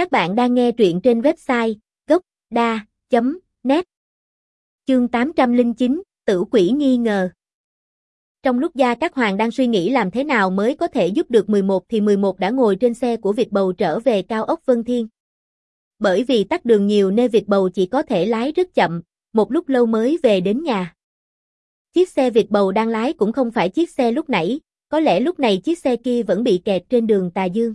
Các bạn đang nghe truyện trên website gốc.da.net Chương 809, Tử quỷ nghi ngờ Trong lúc Gia Các Hoàng đang suy nghĩ làm thế nào mới có thể giúp được 11 thì 11 đã ngồi trên xe của Việt Bầu trở về cao ốc Vân Thiên. Bởi vì tắt đường nhiều nên Việt Bầu chỉ có thể lái rất chậm, một lúc lâu mới về đến nhà. Chiếc xe Việt Bầu đang lái cũng không phải chiếc xe lúc nãy, có lẽ lúc này chiếc xe kia vẫn bị kẹt trên đường Tà Dương.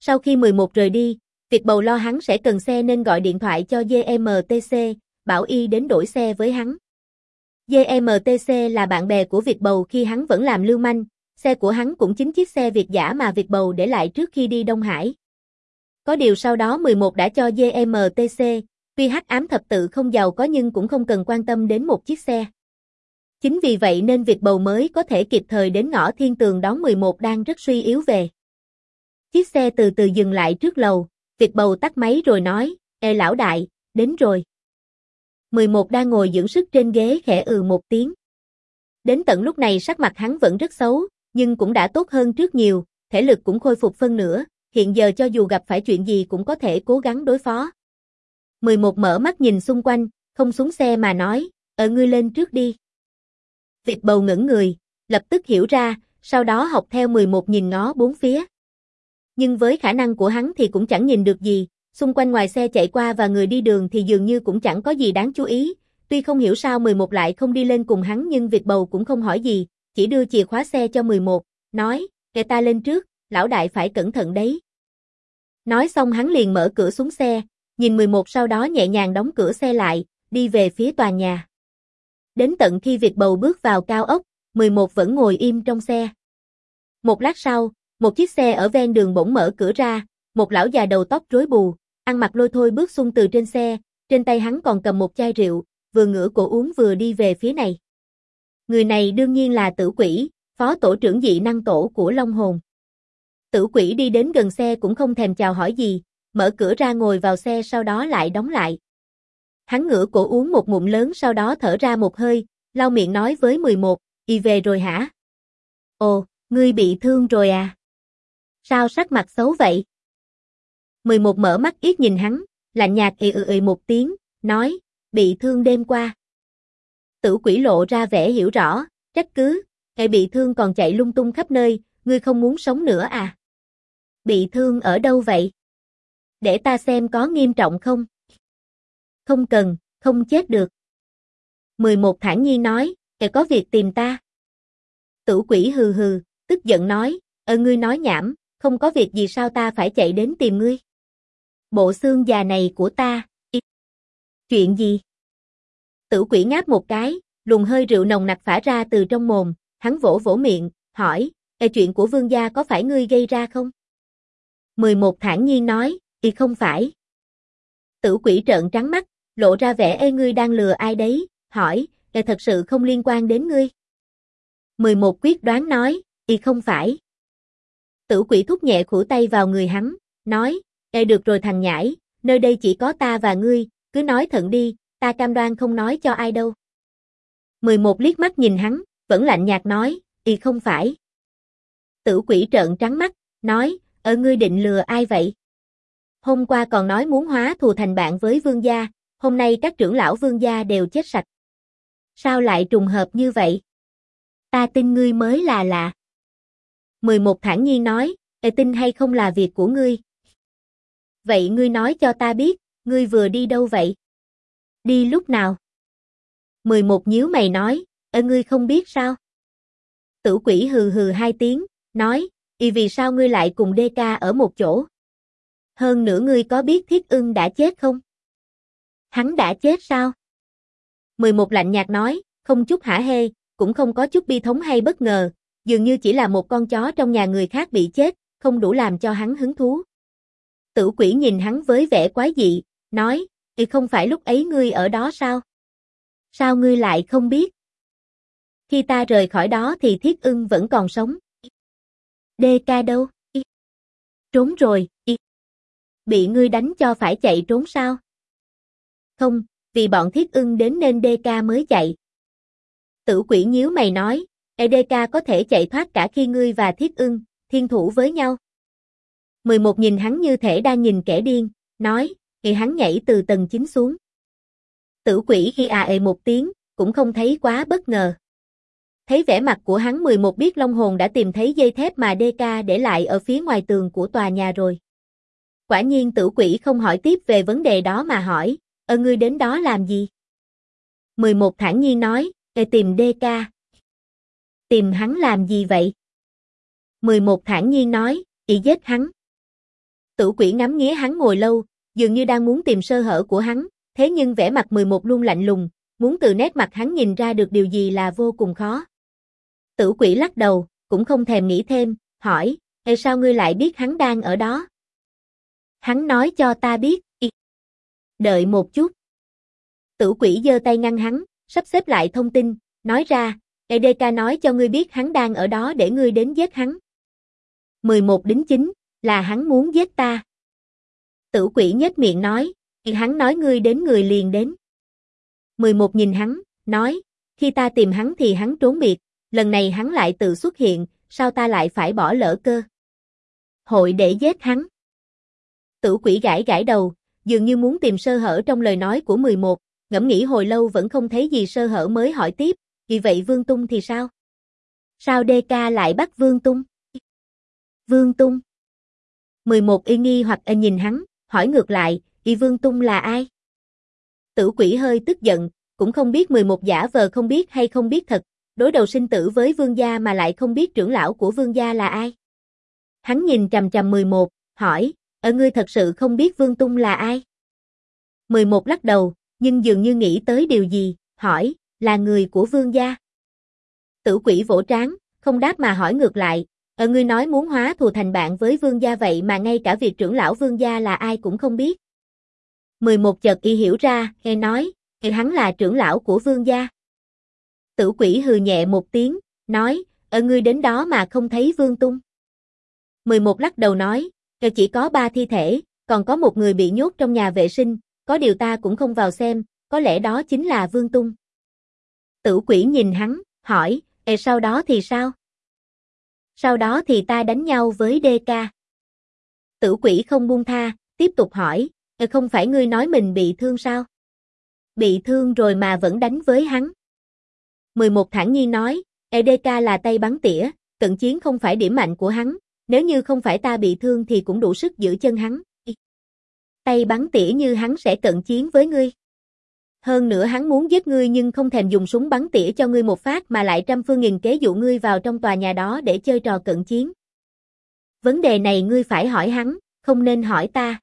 Sau khi 11 rời đi, Việt Bầu lo hắn sẽ cần xe nên gọi điện thoại cho GMTC, bảo y đến đổi xe với hắn. GMTC là bạn bè của Việt Bầu khi hắn vẫn làm lưu manh, xe của hắn cũng chính chiếc xe Việt giả mà Việt Bầu để lại trước khi đi Đông Hải. Có điều sau đó 11 đã cho GMTC, tuy hắc ám thập tự không giàu có nhưng cũng không cần quan tâm đến một chiếc xe. Chính vì vậy nên Việt Bầu mới có thể kịp thời đến ngõ thiên tường đón 11 đang rất suy yếu về. Chiếc xe từ từ dừng lại trước lầu, Việt Bầu tắt máy rồi nói, Ê lão đại, đến rồi. 11 đang ngồi dưỡng sức trên ghế khẽ ừ một tiếng. Đến tận lúc này sắc mặt hắn vẫn rất xấu, nhưng cũng đã tốt hơn trước nhiều, thể lực cũng khôi phục phân nửa, hiện giờ cho dù gặp phải chuyện gì cũng có thể cố gắng đối phó. 11 mở mắt nhìn xung quanh, không xuống xe mà nói, ở ngươi lên trước đi. Việt bầu ngẩn người, lập tức hiểu ra, sau đó học theo 11 nhìn ngó bốn phía. Nhưng với khả năng của hắn thì cũng chẳng nhìn được gì, xung quanh ngoài xe chạy qua và người đi đường thì dường như cũng chẳng có gì đáng chú ý. Tuy không hiểu sao 11 lại không đi lên cùng hắn nhưng Việt bầu cũng không hỏi gì, chỉ đưa chìa khóa xe cho 11, nói, kệ ta lên trước, lão đại phải cẩn thận đấy. Nói xong hắn liền mở cửa xuống xe, nhìn 11 sau đó nhẹ nhàng đóng cửa xe lại, đi về phía tòa nhà. Đến tận khi Việt bầu bước vào cao ốc, 11 vẫn ngồi im trong xe. Một lát sau, một chiếc xe ở ven đường bỗng mở cửa ra, một lão già đầu tóc rối bù, ăn mặc lôi thôi bước xung từ trên xe, trên tay hắn còn cầm một chai rượu, vừa ngửa cổ uống vừa đi về phía này. Người này đương nhiên là tử quỷ, phó tổ trưởng dị năng tổ của Long Hồn. Tử quỷ đi đến gần xe cũng không thèm chào hỏi gì, mở cửa ra ngồi vào xe sau đó lại đóng lại. Hắn ngửa cổ uống một ngụm lớn sau đó thở ra một hơi, lau miệng nói với 11, y về rồi hả? Ồ, ngươi bị thương rồi à? Sao sắc mặt xấu vậy? 11 mở mắt ít nhìn hắn, lạnh nhạt ị ừ ị một tiếng, nói, bị thương đêm qua. Tử quỷ lộ ra vẻ hiểu rõ, trách cứ, ngày bị thương còn chạy lung tung khắp nơi, ngươi không muốn sống nữa à? Bị thương ở đâu vậy? Để ta xem có nghiêm trọng không? Không cần, không chết được. 11 thản nhiên nói, kẻ có việc tìm ta. Tử quỷ hừ hừ, tức giận nói, ơ ngươi nói nhảm, không có việc gì sao ta phải chạy đến tìm ngươi. Bộ xương già này của ta. Chuyện gì? Tử quỷ ngáp một cái, luồng hơi rượu nồng nặc phả ra từ trong mồm, hắn vỗ vỗ miệng, hỏi, Ê chuyện của vương gia có phải ngươi gây ra không? 11 thản nhiên nói, y không phải. Tử quỷ trợn trắng mắt, lộ ra vẻ ê ngươi đang lừa ai đấy, hỏi, Ê thật sự không liên quan đến ngươi. 11 quyết đoán nói, y không phải. Tử quỷ thúc nhẹ khủ tay vào người hắn, nói, Ê được rồi thằng nhãi, nơi đây chỉ có ta và ngươi, cứ nói thận đi, ta cam đoan không nói cho ai đâu. 11 liếc mắt nhìn hắn, vẫn lạnh nhạt nói, y không phải. Tử quỷ trợn trắng mắt, nói, ở ngươi định lừa ai vậy? Hôm qua còn nói muốn hóa thù thành bạn với vương gia, hôm nay các trưởng lão vương gia đều chết sạch. Sao lại trùng hợp như vậy? Ta tin ngươi mới là lạ. 11 thản nhiên nói, "Ê tin hay không là việc của ngươi. Vậy ngươi nói cho ta biết, ngươi vừa đi đâu vậy? Đi lúc nào? 11 nhíu mày nói, "Ê ngươi không biết sao? Tử quỷ hừ hừ hai tiếng, nói, y vì sao ngươi lại cùng DK ở một chỗ? Hơn nữa ngươi có biết thiết ưng đã chết không? Hắn đã chết sao? 11 lạnh nhạt nói, không chút hả hê, cũng không có chút bi thống hay bất ngờ, dường như chỉ là một con chó trong nhà người khác bị chết, không đủ làm cho hắn hứng thú. Tử quỷ nhìn hắn với vẻ quái dị, nói, thì không phải lúc ấy ngươi ở đó sao? Sao ngươi lại không biết? Khi ta rời khỏi đó thì thiết ưng vẫn còn sống. Đê ca đâu? Trốn rồi. Bị ngươi đánh cho phải chạy trốn sao? Không, vì bọn thiết ưng đến nên Đê ca mới chạy. Tử quỷ nhíu mày nói, EDK có thể chạy thoát cả khi ngươi và thiết ưng, thiên thủ với nhau. 11 nhìn hắn như thể đang nhìn kẻ điên, nói, thì hắn nhảy từ tầng 9 xuống. Tử quỷ khi à ệ một tiếng, cũng không thấy quá bất ngờ. Thấy vẻ mặt của hắn 11 biết Long Hồn đã tìm thấy dây thép mà DK để lại ở phía ngoài tường của tòa nhà rồi. Quả nhiên tử quỷ không hỏi tiếp về vấn đề đó mà hỏi, ơ ngươi đến đó làm gì? 11 thản nhiên nói, để tìm DK. Tìm hắn làm gì vậy? 11 thản nhiên nói, ý giết hắn. Tử quỷ ngắm nghía hắn ngồi lâu, dường như đang muốn tìm sơ hở của hắn, thế nhưng vẻ mặt 11 luôn lạnh lùng, muốn từ nét mặt hắn nhìn ra được điều gì là vô cùng khó. Tử quỷ lắc đầu, cũng không thèm nghĩ thêm, hỏi, Ê sao ngươi lại biết hắn đang ở đó? Hắn nói cho ta biết, y. Đợi một chút. Tử quỷ giơ tay ngăn hắn, sắp xếp lại thông tin, nói ra, EDK nói cho ngươi biết hắn đang ở đó để ngươi đến giết hắn. 11 đính chính, là hắn muốn giết ta. Tử quỷ nhếch miệng nói, hắn nói ngươi đến người liền đến. 11 nhìn hắn, nói, khi ta tìm hắn thì hắn trốn biệt, lần này hắn lại tự xuất hiện, sao ta lại phải bỏ lỡ cơ? Hội để giết hắn. Tử quỷ gãi gãi đầu, dường như muốn tìm sơ hở trong lời nói của 11, ngẫm nghĩ hồi lâu vẫn không thấy gì sơ hở mới hỏi tiếp, vì vậy Vương Tung thì sao? Sao DK lại bắt Vương Tung? Vương Tung. 11 y nghi hoặc y nhìn hắn, hỏi ngược lại, y Vương Tung là ai? Tử quỷ hơi tức giận, cũng không biết 11 giả vờ không biết hay không biết thật, đối đầu sinh tử với vương gia mà lại không biết trưởng lão của vương gia là ai. Hắn nhìn trầm trầm 11, hỏi, ở ngươi thật sự không biết vương tung là ai? 11 lắc đầu, nhưng dường như nghĩ tới điều gì, hỏi, là người của vương gia. Tử quỷ vỗ trán, không đáp mà hỏi ngược lại, ở ngươi nói muốn hóa thù thành bạn với vương gia vậy mà ngay cả việc trưởng lão vương gia là ai cũng không biết. 11 chợt y hiểu ra, nghe nói, thì hắn là trưởng lão của vương gia. Tử quỷ hừ nhẹ một tiếng, nói, ở ngươi đến đó mà không thấy vương tung. 11 lắc đầu nói, ờ, chỉ có ba thi thể, còn có một người bị nhốt trong nhà vệ sinh, có điều ta cũng không vào xem, có lẽ đó chính là vương tung. Tử quỷ nhìn hắn, hỏi, e sau đó thì sao? Sau đó thì ta đánh nhau với DK. Tử quỷ không buông tha, tiếp tục hỏi, e không phải ngươi nói mình bị thương sao? Bị thương rồi mà vẫn đánh với hắn. 11 thản nhiên nói, EDK là tay bắn tỉa, cận chiến không phải điểm mạnh của hắn, nếu như không phải ta bị thương thì cũng đủ sức giữ chân hắn. Tay bắn tỉa như hắn sẽ cận chiến với ngươi. Hơn nữa hắn muốn giết ngươi nhưng không thèm dùng súng bắn tỉa cho ngươi một phát mà lại trăm phương nghìn kế dụ ngươi vào trong tòa nhà đó để chơi trò cận chiến. Vấn đề này ngươi phải hỏi hắn, không nên hỏi ta.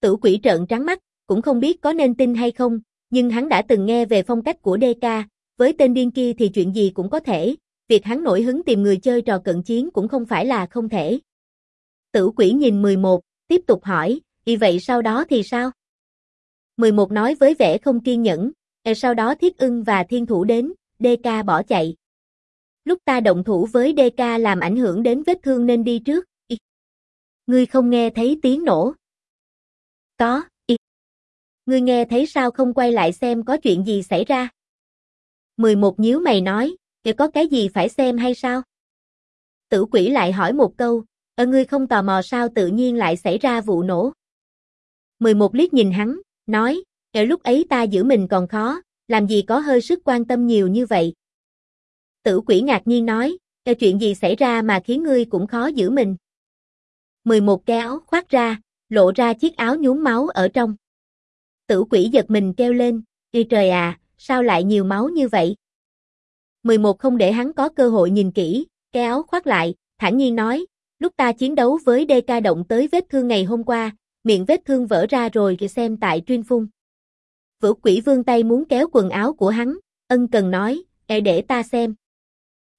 Tử quỷ trợn trắng mắt, cũng không biết có nên tin hay không, nhưng hắn đã từng nghe về phong cách của DK, với tên điên kia thì chuyện gì cũng có thể, việc hắn nổi hứng tìm người chơi trò cận chiến cũng không phải là không thể. Tử quỷ nhìn 11, tiếp tục hỏi, y vậy sau đó thì sao? 11 nói với vẻ không kiên nhẫn, e sau đó thiết ưng và thiên thủ đến, DK bỏ chạy. Lúc ta động thủ với DK làm ảnh hưởng đến vết thương nên đi trước. Y. Ngươi không nghe thấy tiếng nổ. Có, y. Ngươi nghe thấy sao không quay lại xem có chuyện gì xảy ra? 11 nhíu mày nói, kìa có cái gì phải xem hay sao? Tử quỷ lại hỏi một câu, ở ngươi không tò mò sao tự nhiên lại xảy ra vụ nổ? 11 liếc nhìn hắn, nói, ở lúc ấy ta giữ mình còn khó, làm gì có hơi sức quan tâm nhiều như vậy? Tử quỷ ngạc nhiên nói, cái chuyện gì xảy ra mà khiến ngươi cũng khó giữ mình? 11 cái áo khoác ra, lộ ra chiếc áo nhuốm máu ở trong. Tử quỷ giật mình kêu lên, đi trời à, sao lại nhiều máu như vậy? 11 không để hắn có cơ hội nhìn kỹ, cái áo khoác lại, thản nhiên nói, lúc ta chiến đấu với DK động tới vết thương ngày hôm qua, miệng vết thương vỡ ra rồi kìa xem tại Truyên Phung. Vũ quỷ vương tay muốn kéo quần áo của hắn, ân cần nói, e để ta xem.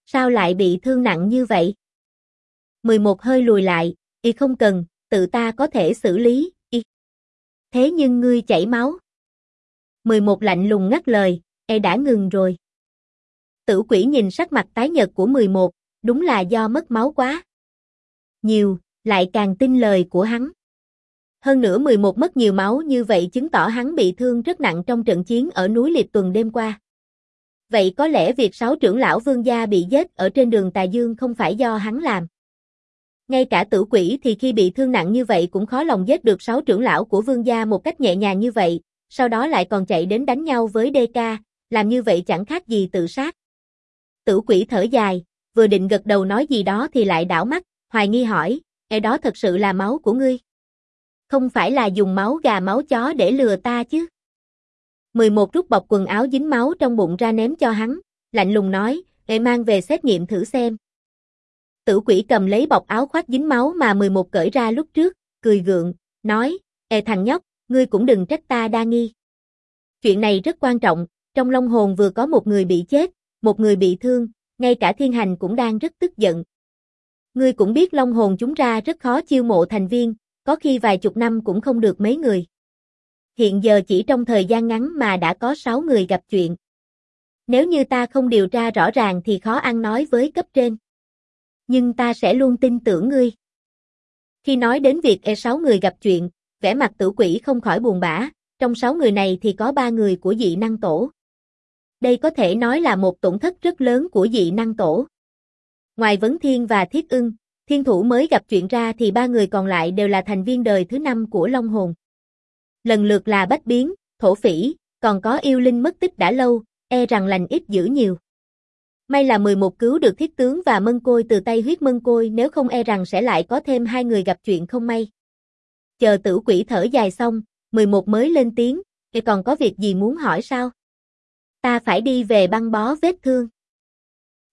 Sao lại bị thương nặng như vậy? 11 hơi lùi lại, y không cần, tự ta có thể xử lý, y. Thế nhưng ngươi chảy máu. 11 lạnh lùng ngắt lời, e đã ngừng rồi. Tử quỷ nhìn sắc mặt tái nhợt của 11, đúng là do mất máu quá. Nhiều, lại càng tin lời của hắn. Hơn nữa 11 mất nhiều máu như vậy chứng tỏ hắn bị thương rất nặng trong trận chiến ở núi Liệt tuần đêm qua. Vậy có lẽ việc sáu trưởng lão vương gia bị giết ở trên đường Tà Dương không phải do hắn làm. Ngay cả tử quỷ thì khi bị thương nặng như vậy cũng khó lòng giết được sáu trưởng lão của vương gia một cách nhẹ nhàng như vậy, sau đó lại còn chạy đến đánh nhau với DK, làm như vậy chẳng khác gì tự sát. Tử quỷ thở dài, vừa định gật đầu nói gì đó thì lại đảo mắt, hoài nghi hỏi, e đó thật sự là máu của ngươi. Không phải là dùng máu gà máu chó để lừa ta chứ. 11 rút bọc quần áo dính máu trong bụng ra ném cho hắn, lạnh lùng nói, để mang về xét nghiệm thử xem. Tử quỷ cầm lấy bọc áo khoác dính máu mà 11 cởi ra lúc trước, cười gượng, nói, Ê thằng nhóc, ngươi cũng đừng trách ta đa nghi. Chuyện này rất quan trọng, trong Long Hồn vừa có một người bị chết, một người bị thương, ngay cả thiên hành cũng đang rất tức giận. Ngươi cũng biết Long Hồn chúng ra rất khó chiêu mộ thành viên, có khi vài chục năm cũng không được mấy người. Hiện giờ chỉ trong thời gian ngắn mà đã có 6 người gặp chuyện. Nếu như ta không điều tra rõ ràng thì khó ăn nói với cấp trên. Nhưng ta sẽ luôn tin tưởng ngươi. Khi nói đến việc E6 người gặp chuyện, vẻ mặt tử quỷ không khỏi buồn bã, trong 6 người này thì có 3 người của dị năng tổ. Đây có thể nói là một tổn thất rất lớn của dị năng tổ. Ngoài Vấn Thiên và Thiết Ưng, thiên thủ mới gặp chuyện ra thì ba người còn lại đều là thành viên đời thứ năm của Long Hồn. Lần lượt là Bách Biến, Thổ Phỉ, còn có yêu linh mất tích đã lâu, e rằng lành ít dữ nhiều. May là 11 cứu được thiết tướng và mân côi từ tay huyết mân côi nếu không e rằng sẽ lại có thêm hai người gặp chuyện không may. Chờ tử quỷ thở dài xong, 11 mới lên tiếng, e còn có việc gì muốn hỏi sao? Ta phải đi về băng bó vết thương.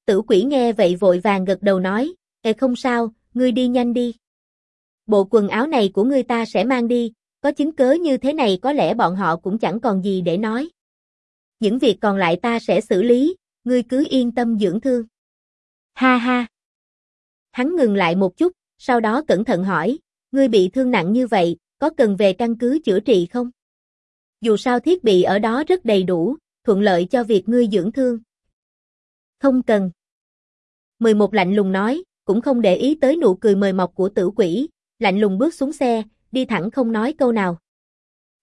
Tử quỷ nghe vậy vội vàng gật đầu nói, Ê không sao, ngươi đi nhanh đi. Bộ quần áo này của ngươi ta sẽ mang đi, có chứng cớ như thế này có lẽ bọn họ cũng chẳng còn gì để nói. Những việc còn lại ta sẽ xử lý, ngươi cứ yên tâm dưỡng thương. Ha ha. Hắn ngừng lại một chút, sau đó cẩn thận hỏi, ngươi bị thương nặng như vậy, có cần về căn cứ chữa trị không? Dù sao thiết bị ở đó rất đầy đủ, thuận lợi cho việc ngươi dưỡng thương. Không cần. 11 lạnh lùng nói, cũng không để ý tới nụ cười mời mọc của tử quỷ, lạnh lùng bước xuống xe, đi thẳng không nói câu nào.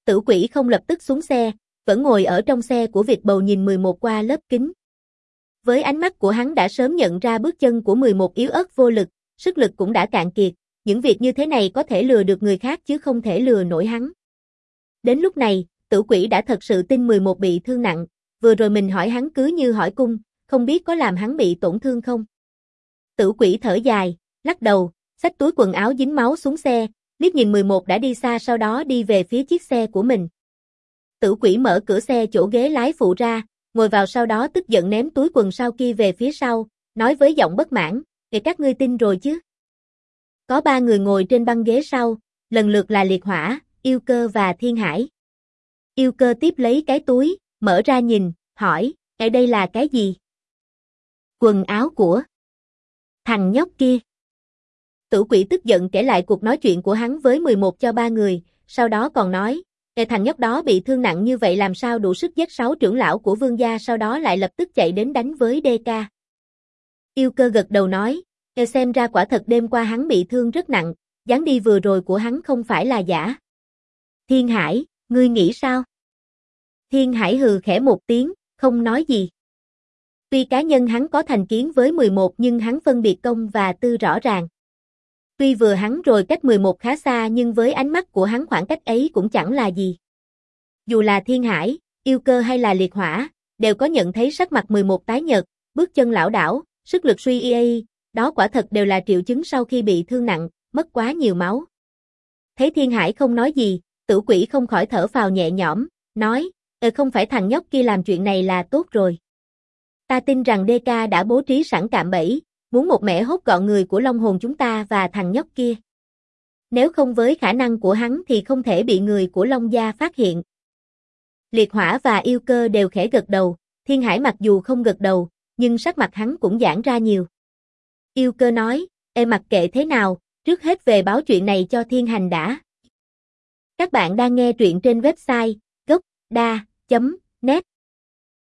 Tử quỷ không lập tức xuống xe, vẫn ngồi ở trong xe của Việt bầu nhìn 11 qua lớp kính. Với ánh mắt của hắn đã sớm nhận ra bước chân của 11 yếu ớt vô lực, sức lực cũng đã cạn kiệt, những việc như thế này có thể lừa được người khác chứ không thể lừa nổi hắn. Đến lúc này, tử quỷ đã thật sự tin 11 bị thương nặng, vừa rồi mình hỏi hắn cứ như hỏi cung, không biết có làm hắn bị tổn thương không. Tử quỷ thở dài, lắc đầu, xách túi quần áo dính máu xuống xe, liếc nhìn 11 đã đi xa sau đó đi về phía chiếc xe của mình. Tử quỷ mở cửa xe chỗ ghế lái phụ ra, ngồi vào sau đó tức giận ném túi quần sau kia về phía sau, nói với giọng bất mãn, để các ngươi tin rồi chứ. Có ba người ngồi trên băng ghế sau, lần lượt là Liệt Hỏa, Yêu Cơ và Thiên Hải. Yêu Cơ tiếp lấy cái túi, mở ra nhìn, hỏi, ở đây là cái gì? Quần áo của thằng nhóc kia. Tử quỷ tức giận kể lại cuộc nói chuyện của hắn với 11 cho ba người, sau đó còn nói, Ê thằng nhóc đó bị thương nặng như vậy làm sao đủ sức giết sáu trưởng lão của vương gia sau đó lại lập tức chạy đến đánh với DK. Yêu cơ gật đầu nói, Ê xem ra quả thật đêm qua hắn bị thương rất nặng, dáng đi vừa rồi của hắn không phải là giả. Thiên Hải, ngươi nghĩ sao? Thiên Hải hừ khẽ một tiếng, không nói gì. Tuy cá nhân hắn có thành kiến với 11 nhưng hắn phân biệt công và tư rõ ràng. Tuy vừa hắn rồi cách 11 khá xa nhưng với ánh mắt của hắn khoảng cách ấy cũng chẳng là gì. Dù là thiên hải, yêu cơ hay là liệt hỏa, đều có nhận thấy sắc mặt 11 tái nhợt, bước chân lão đảo, sức lực suy y đó quả thật đều là triệu chứng sau khi bị thương nặng, mất quá nhiều máu. Thấy thiên hải không nói gì, tử quỷ không khỏi thở phào nhẹ nhõm, nói, ờ không phải thằng nhóc kia làm chuyện này là tốt rồi. Ta tin rằng DK đã bố trí sẵn cạm bẫy, muốn một mẻ hốt gọn người của Long hồn chúng ta và thằng nhóc kia. Nếu không với khả năng của hắn thì không thể bị người của Long gia phát hiện. Liệt hỏa và yêu cơ đều khẽ gật đầu, thiên hải mặc dù không gật đầu, nhưng sắc mặt hắn cũng giãn ra nhiều. Yêu cơ nói, em mặc kệ thế nào, trước hết về báo chuyện này cho thiên hành đã. Các bạn đang nghe truyện trên website gocda.net